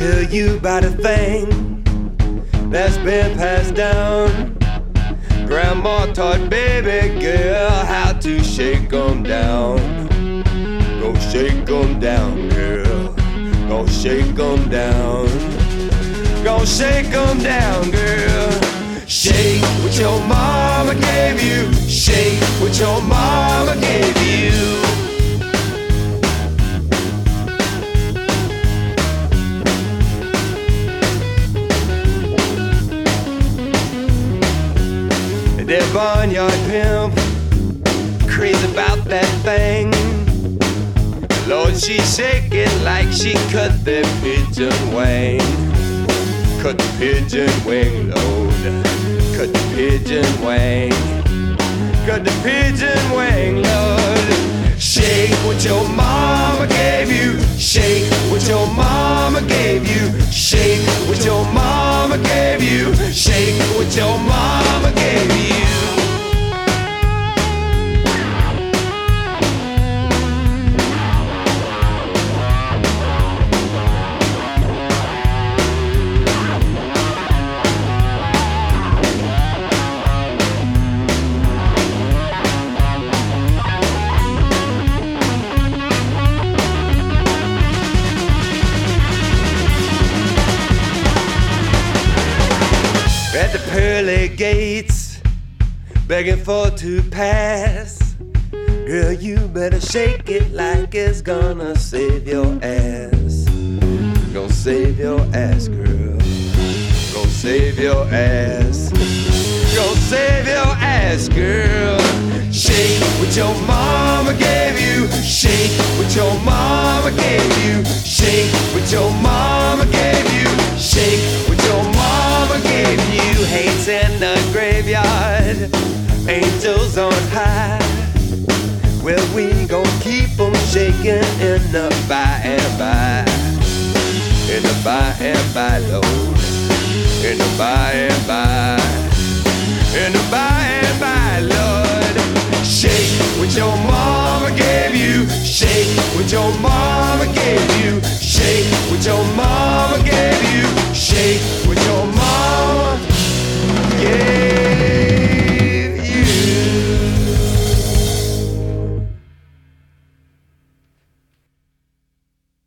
Girl, you got a thing that's been passed down. Grandma taught baby girl how to shake 'em down. Go shake 'em down, girl. Go shake 'em down. Go shake 'em down, girl. Shake what your mama gave you. Shake what your mama gave you. Barnyard pimp, crazy about that thing. Lord, she shake it like she cut the pigeon wing. Cut the pigeon wing, Lord. Cut the pigeon wing. Cut the pigeon wing, Lord. Shake what your mama gave you. Shake what your mama at the pearly gates, begging for to pass. Girl, you better shake it like it's gonna save your ass. Gonna save your ass, girl. Gonna save your ass. Gonna save your ass, girl. Shake what your mama gave you. Shake what your mama gave you. Shake what your mama angels on high. Well, we gon' keep 'em shaking in the by and by. In the by and by, Lord. In the by and by. In the by and by, Lord. Shake what your mama gave you. Shake what your mama gave you. Shake what your mama